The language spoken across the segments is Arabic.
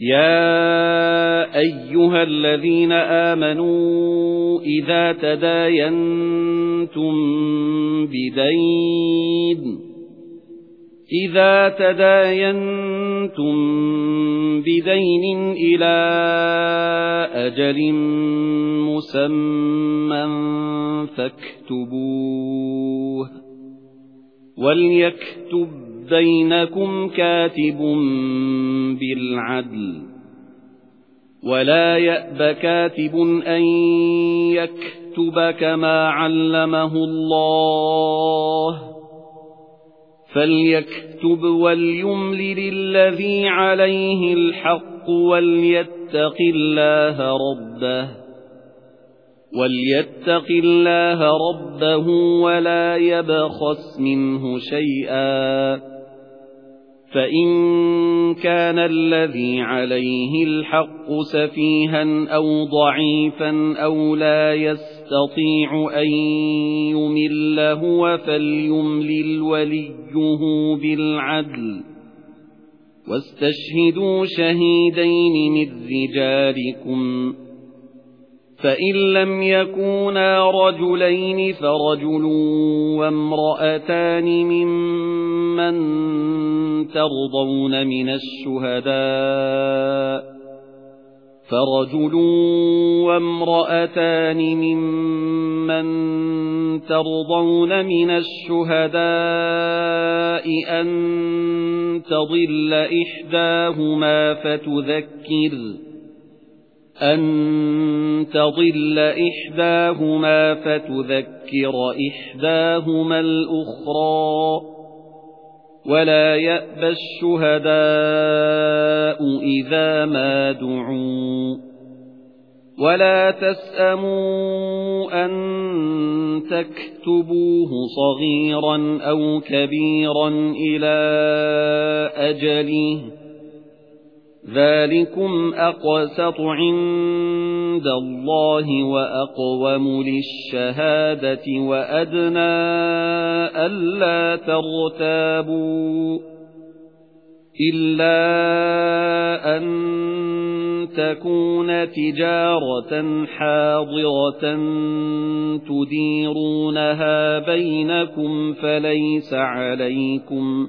يَا أَيُّهَا الَّذِينَ آمَنُوا إِذَا تَدَايَنتُم بِدَيْنٍ إِذَا تَدَايَنتُم بِدَيْنٍ إِلَى أَجَلٍ مُّسَمًّى فَاكْتُبُوهُ وَلْيَكْتُب بَيْنَكُمْ كَاتِبٌ بِالْعَدْلِ وَلَا يَأْبَ كَاتِبٌ أَن يَكْتُبَ كَمَا عَلَّمَهُ اللَّهُ فَلْيَكْتُبْ وَلْيُمْلِلِ الَّذِي عَلَيْهِ الْحَقُّ وَلْيَتَّقِ اللَّهَ رَبَّهُ وَلْيَتَّقِ اللَّهَ رَبَّهُ وَلَا يَبْخَسْ مِنْهُ شَيْئًا فَإِن كَانَ الَّذِي عَلَيْهِ الْحَقُّ سَفِيهًا أَوْ ضَعِيفًا أَوْ لَا يَسْتَطِيعُ أَن يُمِلَّ هُوَ فَلْيُمْلِلْ وَلِيُّهُ بِالْعَدْلِ. وَاسْتَشْهِدُوا شَهِيدَيْنِ مِنْ رِجَالِكُمْ. فَإِن لَّمْ يَكُونَا رَجُلَيْنِ فَرَجُلٌ وَامْرَأَتَانِ مِمَّن تَرْضَوْنَ مِنَ الشُّهَدَاءِ فَرَجُلٌ وَامْرَأَتَانِ مِمَّن تَرْضَوْنَ مِنَ الشُّهَدَاءِ أَن تَضِلَّ إِحْدَاهُمَا فَتُذَكِّرَ أَن تَضِلَّ إِحْدَاهُمَا فَتُذَكِّرَ إِحْدَاهُمَا الْأُخْرَى وَلَا يَأْبَى الشُّهَدَاءُ إِذَا مَا دُعُوا وَلَا تَسْأَمُوا أَن تَكْتُبُوهُ صَغِيرًا أَوْ كَبِيرًا إِلَى أَجَلِهِ ذَلِكُمْ أَقْسَطُ عِندَ اللَّهِ وَأَقْوَمُ لِلشَّهَادَةِ وَأَدْنَى أَلَّا تَرْتَابُوا إِلَّا أَن تَكُونَ تِجَارَةً حَاضِرَةً تُدِيرُونَهَا بَيْنَكُمْ فَلَيْسَ عَلَيْكُمْ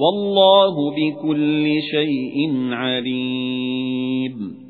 وَاللَّهُ بِكُلِّ شَيْءٍ عَلِيمٌ.